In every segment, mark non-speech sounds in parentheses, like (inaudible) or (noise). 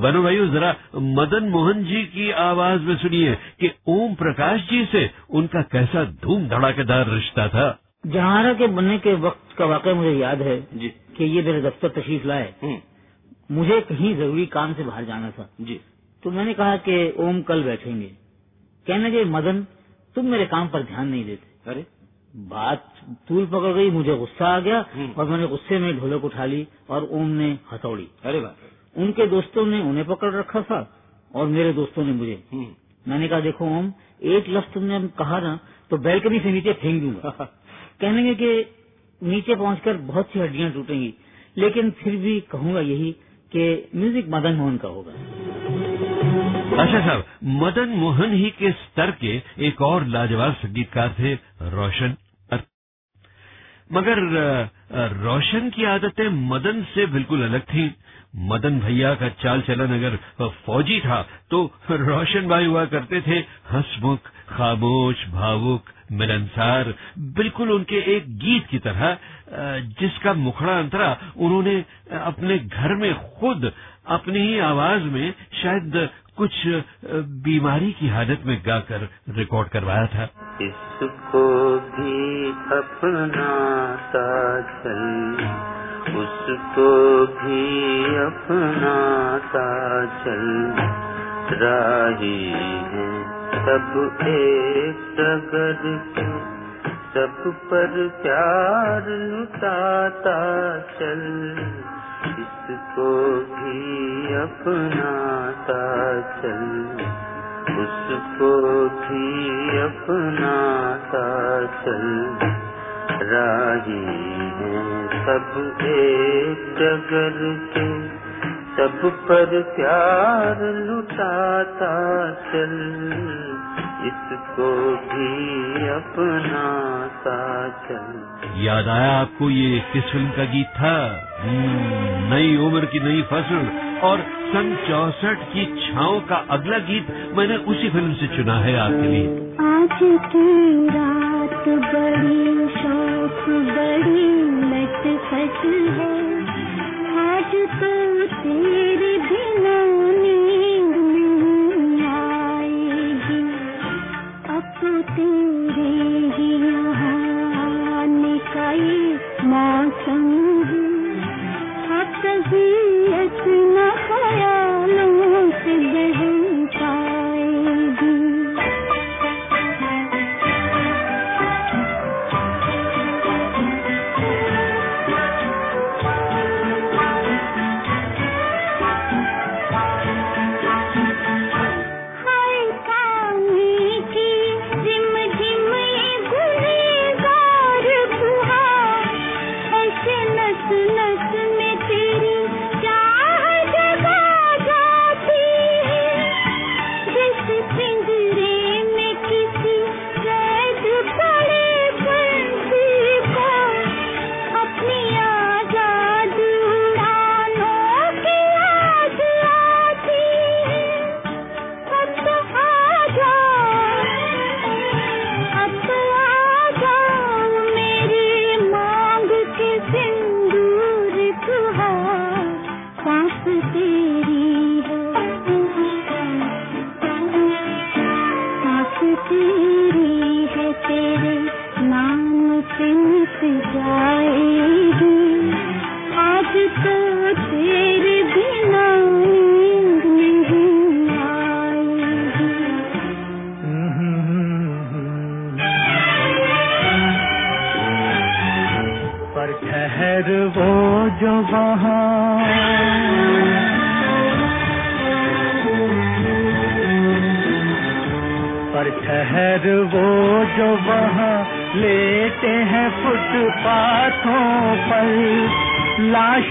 बनो भाइयों जरा मदन मोहन जी की आवाज़ में सुनिए कि ओम प्रकाश जी से उनका कैसा धूम धड़ाकेदार रिश्ता था। जहारा के बनने के वक्त का वाकया मुझे याद है जी। कि ये मेरे दफ्तर तशरीफ़ लाए। हम्म। मुझे कहीं ज़रूरी काम से बाहर जाना था। जी। तो मैंने कहा कि ओम कल बैठेंगे। कहने लगे मदन तुम मेरे काम पर ध्यान नहीं देते। अरे। बात तूल पकड़ गई मुझे गुस्सा आ गया हम्म। और मैंने गुस्से में ढोलक उठा ली और ओम ने हथौड़ी। अरे वाह उनके दोस्तों ने उन्हें पकड़ रखा था और मेरे दोस्तों ने मुझे। हम्म। मैंने कहा देखो ओम एक लफ्ज तुमने कहा ना तो बैल्कनी से नीचे फेंक दूँगा। (laughs) कहने कि नीचे पहुंचकर बहुत सी हड्डियाँ टूटेंगी लेकिन फिर भी कहूँगा यही कि म्यूज़िक मदन मोहन का होगा। अच्छा साहब मदन मोहन ही के स्तर के एक और लाजवाब संगीतकार थे रोशन। मगर रोशन की आदतें मदन से बिल्कुल अलग थीं। मदन भैया का चाल चलन अगर फौजी था तो रोशन भाई हुआ करते थे, हंसमुख, खामोश, भावुक, मिलनसार, बिल्कुल उनके एक गीत की तरह जिसका मुखड़ा अंतरा उन्होंने अपने घर में खुद अपनी ही आवाज़ में शायद कुछ बीमारी की हालत में गाकर रिकॉर्ड करवाया था। इसको भी अपनाता चल उसको भी अपनाता चल राही है सब एक डगर के, सब पर प्यार लुटाता चल। इसको भी अपनाता चल उसको भी अपनाता चल राही है सब एक डगर के सब पर प्यार लुटाता चल। इसको भी अपनाता चल याद आया आपको ये किस फ़िल्म का गीत था? हम्म, नई उम्र की नई फ़सल। और सन चौसठ की छाओ का अगला गीत मैंने उसी फ़िल्म से चुना है आपके लिए। आज की रात बड़ी शौक, बड़ी लटखट है। आज तो तेरे बिना नींद नहीं आएगी। अब तो तेरे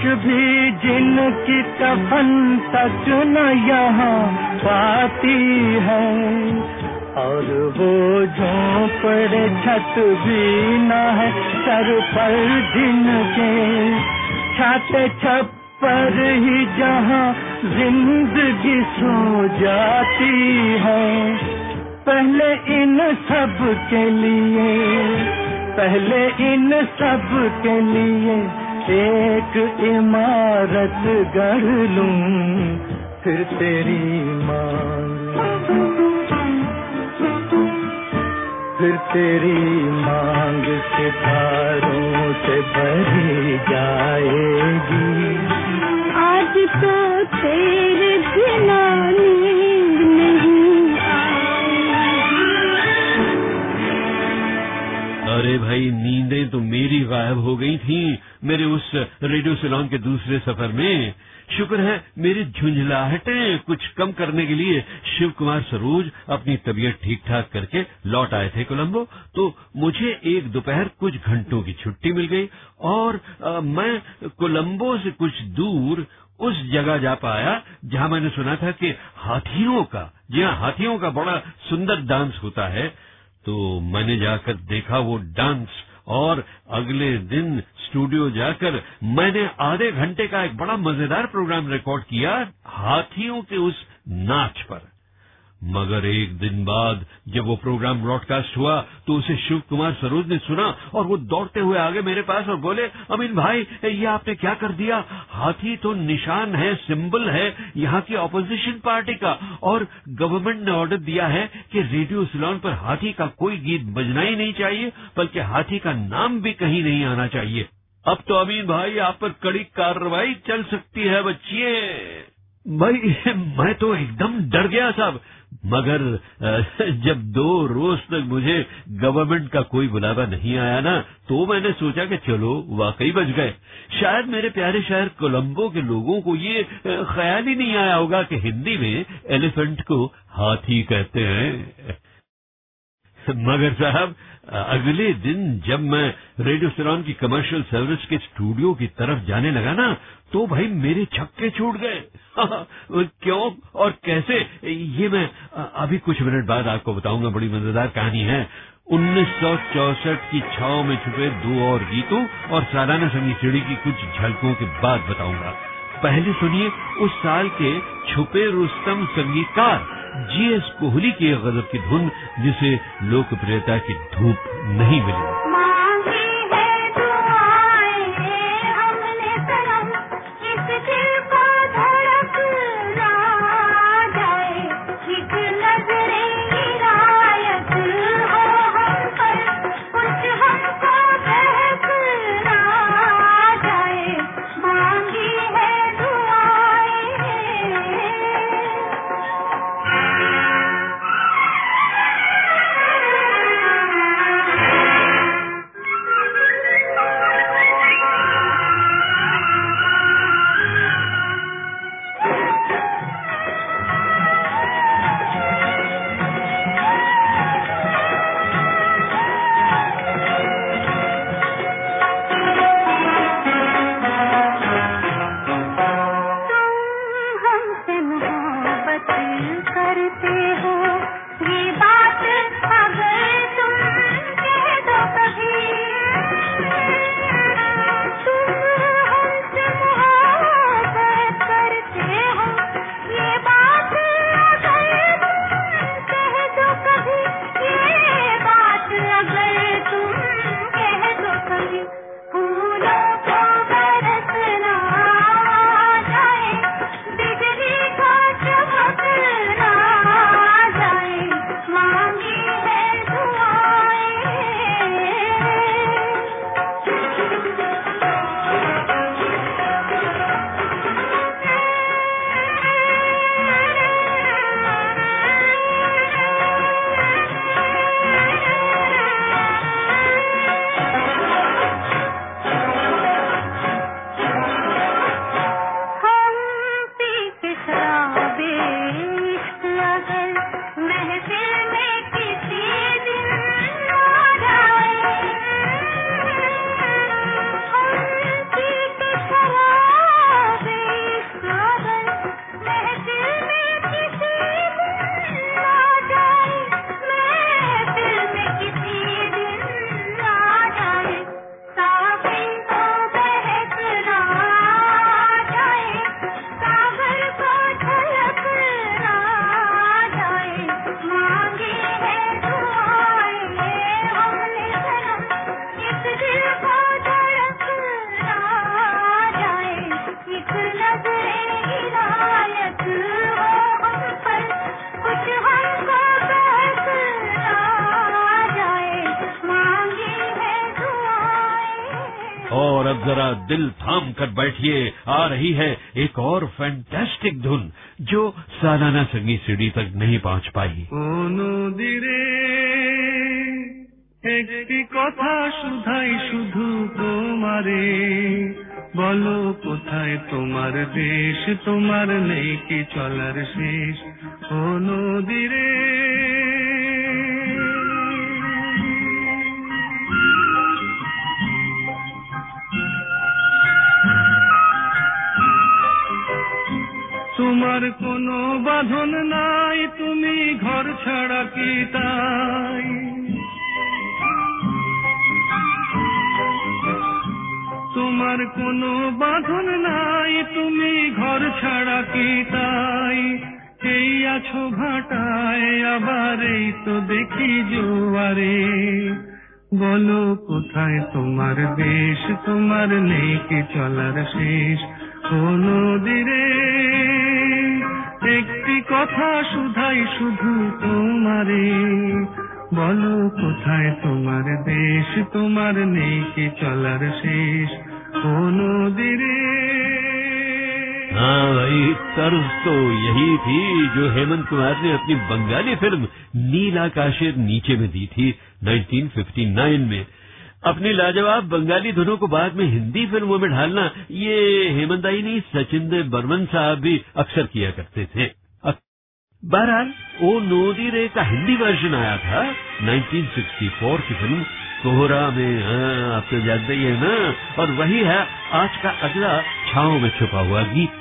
लाश भी जिनकी कफन तक न यहाँ पाती है। और वो झोंपड़े छत भी न है, सर पर जिनके छाते छप्पर ही जहाँ ज़िंदगी सो जाती है। पहले इन सब के लिए, पहले इन सब के लिए एक इमारत गढ़ लूँ फिर तेरी मांग फिर तेरी मांग सितारों से भरी जाएगी। आज तो तेरे बिना नींद नहीं अरे भाई नींदें तो मेरी गायब हो गई थी। मेरे उस रेडियो सिलोन के दूसरे सफ़र में शुक्र है मेरी झुंझलाहटें कुछ कम करने के लिए शिव कुमार सरोज अपनी तबीयत ठीक ठाक करके लौट आए थे कोलंबो। तो मुझे एक दोपहर कुछ घंटों की छुट्टी मिल गई और आ, मैं कोलंबो से कुछ दूर उस जगह जा पाया जहाँ मैंने सुना था कि हाथियों का जी हाँ हाथियों का बड़ा सुंदर डांस होता है। तो मैंने जाकर देखा वो डांस और अगले दिन स्टूडियो जाकर मैंने आधे घंटे का एक बड़ा मज़ेदार प्रोग्राम रिकॉर्ड किया हाथियों के उस नाच पर। मगर एक दिन बाद जब वो प्रोग्राम ब्रॉडकास्ट हुआ तो उसे शिव कुमार सरोज ने सुना और वो दौड़ते हुए आगे मेरे पास और बोले, अमीन भाई, ये आपने क्या कर दिया? हाथी तो निशान है, सिंबल है, यहाँ की ऑपोजिशन पार्टी का। और गवर्नमेंट ने ऑर्डर दिया है कि रेडियो सिलोन पर हाथी का कोई गीत बजना ही नहीं चाहिए, बल्कि हाथी का नाम भी कहीं नहीं आना चाहिए। अब तो अमीन भाई, आप पर कड़ी कार्रवाई चल सकती है बच्चिए भाई मैं तो एकदम डर गया साहब। मगर जब दो रोज तक मुझे गवर्नमेंट का कोई बुलावा नहीं आया ना तो मैंने सोचा कि चलो, वाकई बच गए। शायद मेरे प्यारे शहर कोलंबो के लोगों को ये ख्याल ही नहीं आया होगा कि हिंदी में एलिफेंट को हाथी कहते हैं। मगर साहब अगले दिन जब मैं रेडियो सिलोन की कमर्शियल सर्विस के स्टूडियो की तरफ़ जाने लगा ना तो भाई मेरे छक्के छूट गए। (laughs) क्यों और कैसे? ये मैं अभी कुछ मिनट बाद आपको बताऊँगा, बड़ी मज़ेदार कहानी है। 1964 की छाव में छुपे दो और गीतों और सालाना संगीत सीढ़ी की कुछ झलकों के बाद बताऊँगा। पहले सुनिए उस साल के छुपे रुस्तम संगीतकार जीएस कोहली की गजब की धुन, जिसे लोकप्रियता की धूप नहीं मिली। और अब जरा दिल थाम कर बैठिए आ रही है एक और फैंटास्टिक धुन जो सालाना संगीत सीढ़ी तक नहीं पहुंच पाई নদীরে একটি কথা শুধাই শুধু তোমারে বলো কোথায় তোমার দেশ তোমার নেই কি চলার শেষ ও তোমার কোনো বাঁধন নাই, তুমি ঘর ছাড়া কি তাই? তোমার কোনো বাঁধন নাই, তুমি ঘর ছাড়া কি তাই? এই আছো ভাটায়, আবার এই তো দেখি জোয়ারে। বলো, কোথায় তোমার দেশ? তোমার নেই কি চলার শেষ? কোনো দিরে একটি কথা শুধাই শুধু তোমারে বলো কোথায় তোমার দেশ তোমার নেই কি চলার শেষ কোনো দিরে हाँ भाई तर्ज तो यही थी जो हेमंत कुमार ने अपनी बंगाली फिल्म नील आकाशेर नीचे में दी थी 1959 में अपनी लाजवाब बंगाली धुनों को बाद में हिंदी फिल्मों में ढालना ये हेमंत आई नहीं सचिन देव बर्मन साहब भी अक्सर किया करते थे अ- बहरहाल, ओ नोदी रे का हिंदी वर्जन आया था 1964 की फ़िल्म, कोहरा में आप तो जानते ही है ना? और वही है, आज का अगला छाओ में छुपा हुआ गीत।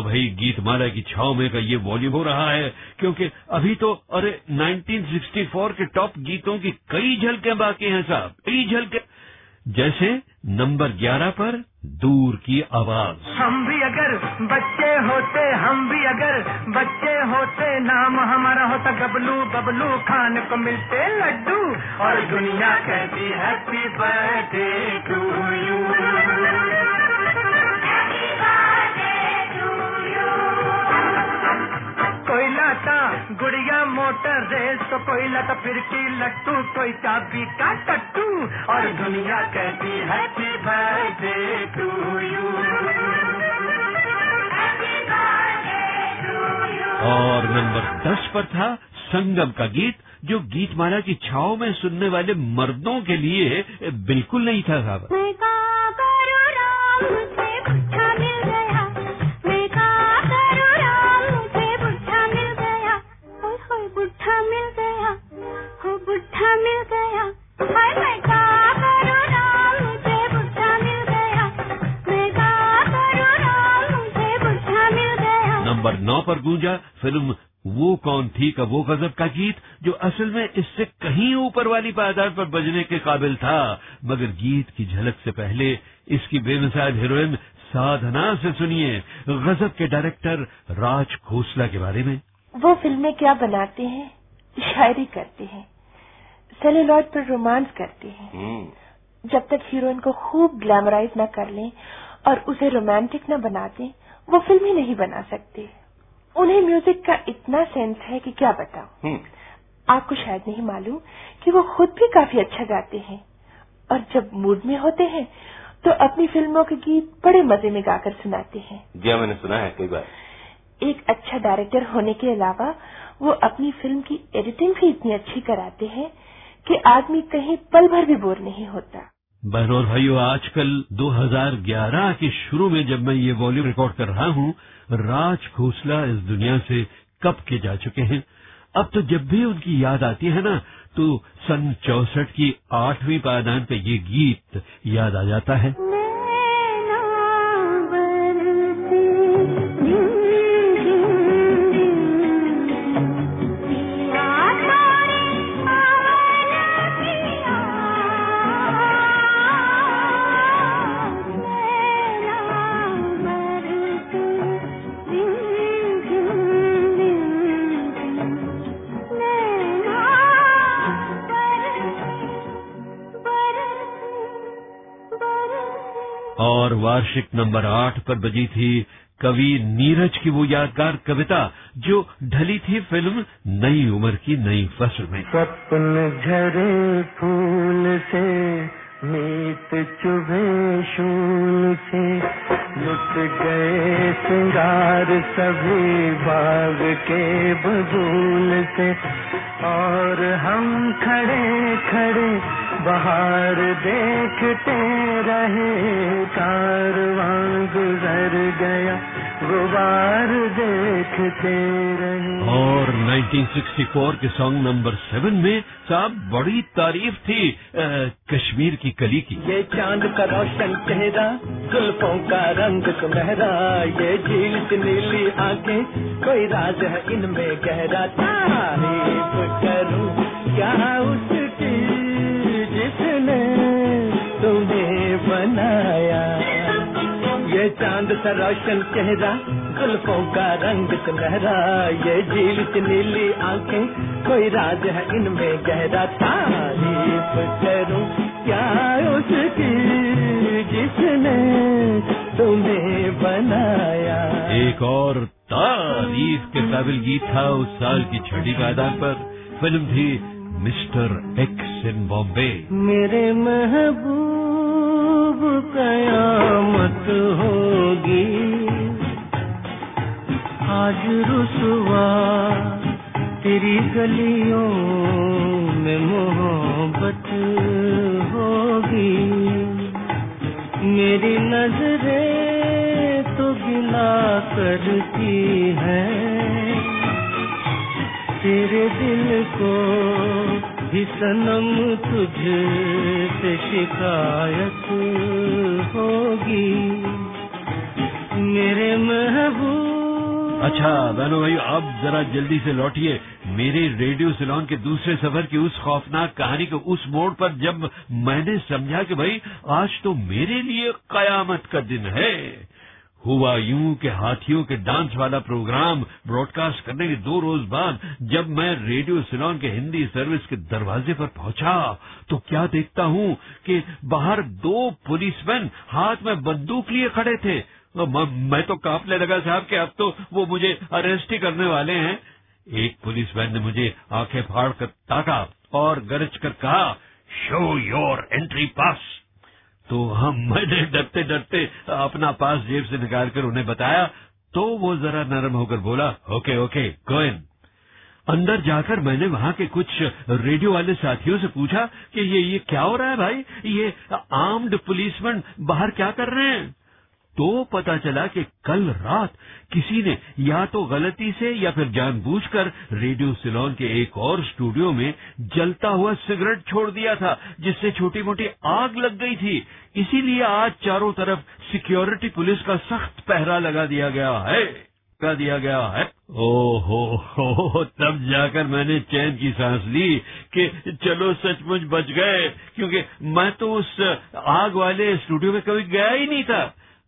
तो भाई गीतमाला की छाव में का ये वॉल्यूम हो रहा है, क्योंकि अभी तो अरे 1964 के टॉप गीतों की कई झलकें बाकी हैं साहब, कई झलकें। जैसे नंबर 11 पर, दूर की आवाज़। हम भी अगर बच्चे होते, हम भी अगर बच्चे होते, नाम हमारा होता गबलू बबलू खान को मिलते लड्डू। और दुनिया कहती हैप्पी बर्थडे टू यू गुड़िया मोटर रेस तो कोई लाता फिरकी लट्टू कोई चाबी का टट्टू और दुनिया कहती हैप्पी बर्थडे टू यू और नंबर 10 पर था संगम का गीत जो गीतमाला की छाव में सुनने वाले मर्दों के लिए बिल्कुल नहीं था साहब। मैं का करूँ राम मुझे गूंजा फ़िल्म वो कौन थी का वो गजब का गीत जो असल में इससे कहीं ऊपर वाली पायदान पर बजने के काबिल था। मगर गीत की झलक से पहले इसकी बेमिसाल हीरोइन साधना से सुनिए गजब के डायरेक्टर राज खोसला के बारे में। वो फ़िल्में क्या बनाते हैं? शायरी करते हैं। सेलुलॉइड पर रोमांस करते हैं। जब तक हीरोइन को खूब ग्लैमराइज न कर लें और उसे रोमांटिक न बना दें वो फ़िल्म ही नहीं बना सकते। उन्हें म्यूज़िक का इतना सेंस है कि क्या बताऊँ? आपको शायद नहीं मालूम कि वो खुद भी काफ़ी अच्छा गाते हैं। और जब मूड में होते हैं तो अपनी फ़िल्मों के गीत बड़े मज़े में गाकर सुनाते हैं। जी हाँ, मैंने सुना है कई बार। एक अच्छा डायरेक्टर होने के अलावा वो अपनी फ़िल्म की एडिटिंग भी इतनी अच्छी कराते हैं कि आदमी कहीं पल भर भी बोर नहीं होता। बहनों भाइयों, आजकल 2011 के शुरू में जब मैं ये वॉल्यूम रिकॉर्ड कर रहा हूँ, राज खोसला इस दुनिया से कब के जा चुके हैं? अब तो जब भी उनकी याद आती है ना तो सन चौसठ की आठवीं पायदान पे ये गीत याद आ जाता है। वार्षिक नंबर आठ पर बजी थी कवि नीरज की वो यादगार कविता, जो ढली थी फ़िल्म नई उम्र की नई फ़सल में। सपन झरे फूल से, मीत चुभे शूल से, लुट गए सिंगार सभी बाग के बबूल से, और हम खड़े खड़े बाहर देखते रहे कारवां गुजर गया गुबार देखते रहे। और 1964 के सॉन्ग नंबर सेवन में साहब बड़ी तारीफ़ थी अ, कश्मीर की कली की। ये चाँद का रोशन चेहरा जुल्फों का रंग सुनहरा ये झील की नीली आँखें कोई राज है इनमें गहरा। तारीफ़ करूँ क्या उसकी ये चाँद सा रोशन चेहरा जुल्फों का रंग सुनहरा। ये झील की नीली आँखें कोई राज है इनमें गहरा। तारीफ़ करूँ क्या उसकी जिसने तुम्हें बनाया? एक और तारीफ़ के काबिल गीत था उस साल की छठी पायदान पर। फ़िल्म थी मिस्टर एक्स इन बॉम्बे। मेरे महबूब कयामत होगी? आज रुसवा तेरी गलियों में मोहब्बत होगी। मेरी नज़रें तो गिला करती है। तेरे दिल को भी सनम तुझे से शिकायत होगी। मेरे महबूब। अच्छा बहनों भाई, अब जरा जल्दी से लौटिए। मेरे रेडियो सिलोन के दूसरे सफ़र की उस खौफनाक कहानी के उस मोड़ पर जब मैंने समझा कि भाई, आज तो मेरे लिए कयामत का दिन है। हुआ यूँ के हाथियों के डांस वाला प्रोग्राम ब्रॉडकास्ट करने के दो रोज बाद जब मैं रेडियो सिलोन के हिंदी सर्विस के दरवाजे पर पहुँचा तो क्या देखता हूँ कि बाहर दो पुलिसमैन हाथ में बंदूक लिए खड़े थे। मैं तो कांपने लगा साहब कि अब तो वो मुझे अरेस्ट ही करने वाले हैं। एक पुलिसमैन ने मुझे आँखें फाड़ कर ताका और गरज कर कहा शो योर एंट्री पास तो हम (laughs) मैंने डरते डरते अपना पास जेब से निकाल कर उन्हें बताया तो वो जरा नरम होकर बोला, ओके ओके गोइन अंदर जाकर मैंने वहाँ के कुछ रेडियो वाले साथियों से पूछा कि ये ये क्या हो रहा है भाई? ये आर्म्ड पुलिसमैन बाहर क्या कर रहे हैं? तो पता चला कि कल रात किसी ने या तो गलती से या फिर जानबूझकर रेडियो सिलोन के एक और स्टूडियो में जलता हुआ सिगरेट छोड़ दिया था, जिससे छोटी मोटी आग लग गई थी। इसीलिए आज चारों तरफ़ सिक्योरिटी पुलिस का सख्त पहरा लगा दिया गया है, लगा दिया गया है। ओहो हो तब जाकर मैंने चैन की सांस ली कि चलो सचमुच बच गए, क्योंकि मैं तो उस आग वाले स्टूडियो में कभी गया ही नहीं था।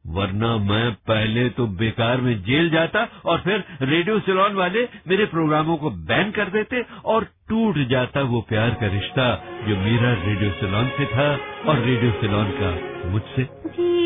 वरना मैं पहले तो बेकार में जेल जाता और फिर रेडियो सिलोन वाले मेरे प्रोग्रामों को बैन कर देते और टूट जाता वो प्यार का रिश्ता जो मेरा रेडियो सिलोन से था और रेडियो सिलोन का मुझसे।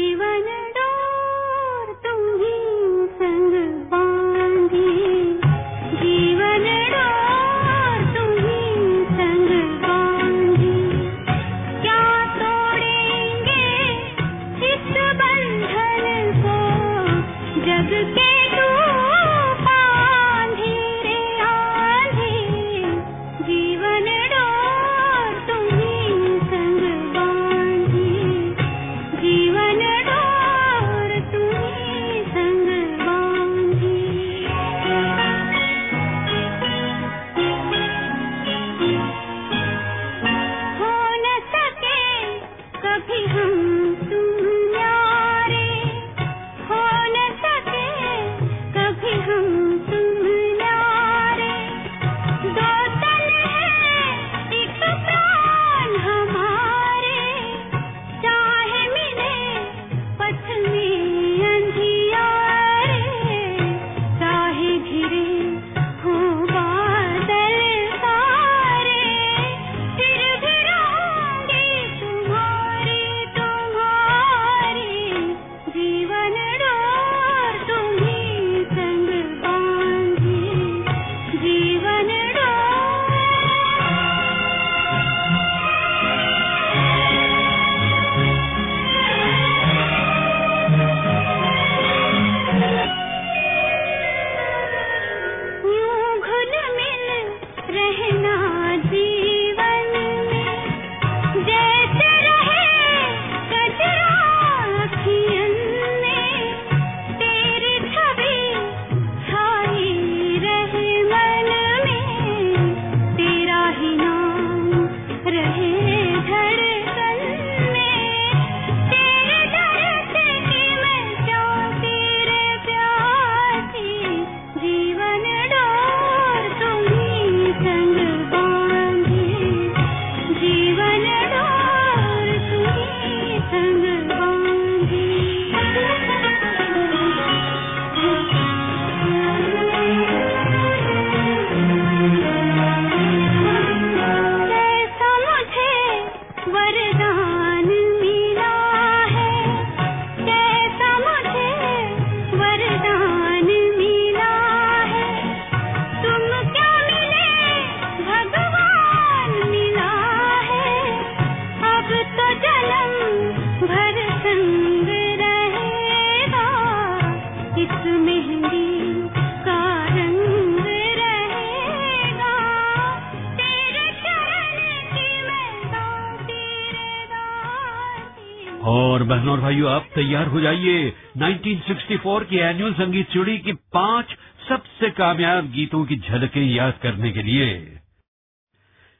तैयार हो जाइए। 1964 की एनुअल संगीत चुड़ी की पाँच सबसे कामयाब गीतों की झलकें याद करने के लिए।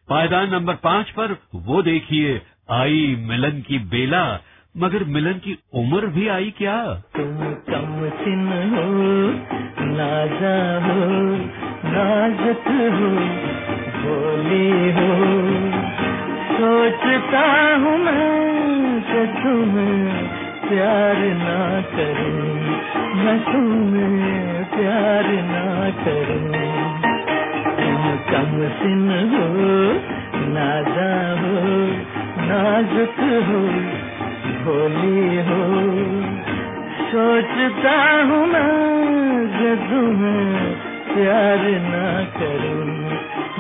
पायदान नंबर पाँच पर वो देखिए, आई मिलन की बेला। मगर मिलन की उम्र भी आई क्या? तुम कम सिन हो, नाजा हो नाजुक हो, भोली हो। सोचता हूँ मैं कि तुम्हें प्यार ना करूँ। मैं तुम्हें प्यार ना करूँ। तुम कम सिन हो नाजा हो, नाजुक हो, भोली हो। सोचता हूँ मैं तुम्हें प्यार ना करूँ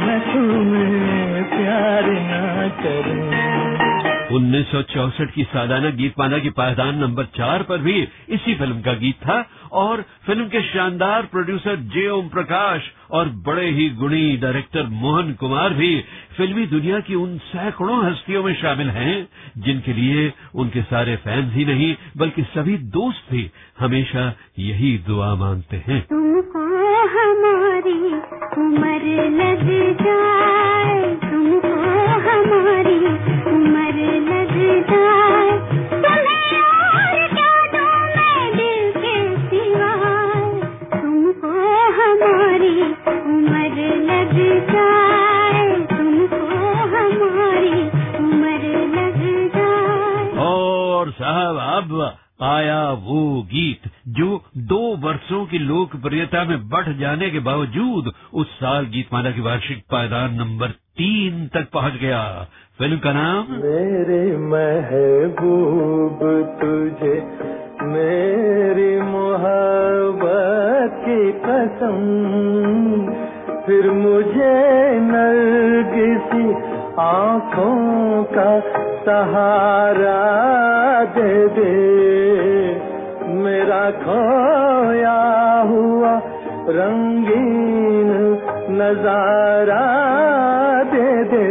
मैं तुम्हें प्यार ना करूँ। 1964 की सालाना गीतमाला की पायदान नंबर चार पर भी इसी फ़िल्म का गीत था और फ़िल्म के शानदार प्रोड्यूसर जे ओम प्रकाश और बड़े ही गुणी डायरेक्टर मोहन कुमार भी फिल्मी दुनिया की उन सैकड़ों हस्तियों में शामिल हैं, जिनके लिए उनके सारे फैंस ही नहीं, बल्कि सभी दोस्त भी हमेशा यही दुआ मांगते हैं। तुमको हमारी उम्र लग जाए, तुमको हमारी साहब अब आया वो गीत जो दो वर्षों की लोकप्रियता में बढ़ जाने के बावजूद उस साल गीतमाला की वार्षिक पायदान नंबर तीन तक पहुँच गया। फ़िल्म का नाम? मेरे महबूब, तुझे मेरी मोहब्बत की कसम। फिर मुझे नरगिसी आँखों का सहारा दे दे। मेरा खोया हुआ रंगीन नज़ारा दे दे।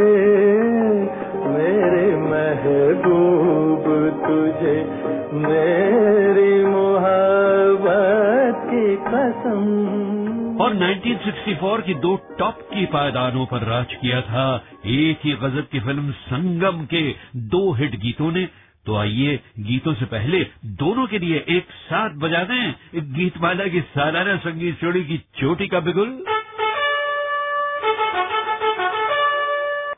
मेरे महबूब तुझे, मेरी मोहब्बत की कसम। और 1964 की दो टॉप के पायदानों पर राज किया था। एक ही गजब की फ़िल्म संगम के दो हिट गीतों ने। तो आइए, गीतों से पहले दोनों के लिए एक साथ बजा दें गीतमाला की सालाना संगीत चोड़ी की चोटी का बिगुल।